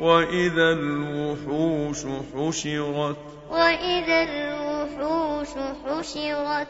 وَإِذَا الْوُحُوشُ حُشِرَتْ وَإِذَا الْوُحُوشُ حُشِرَتْ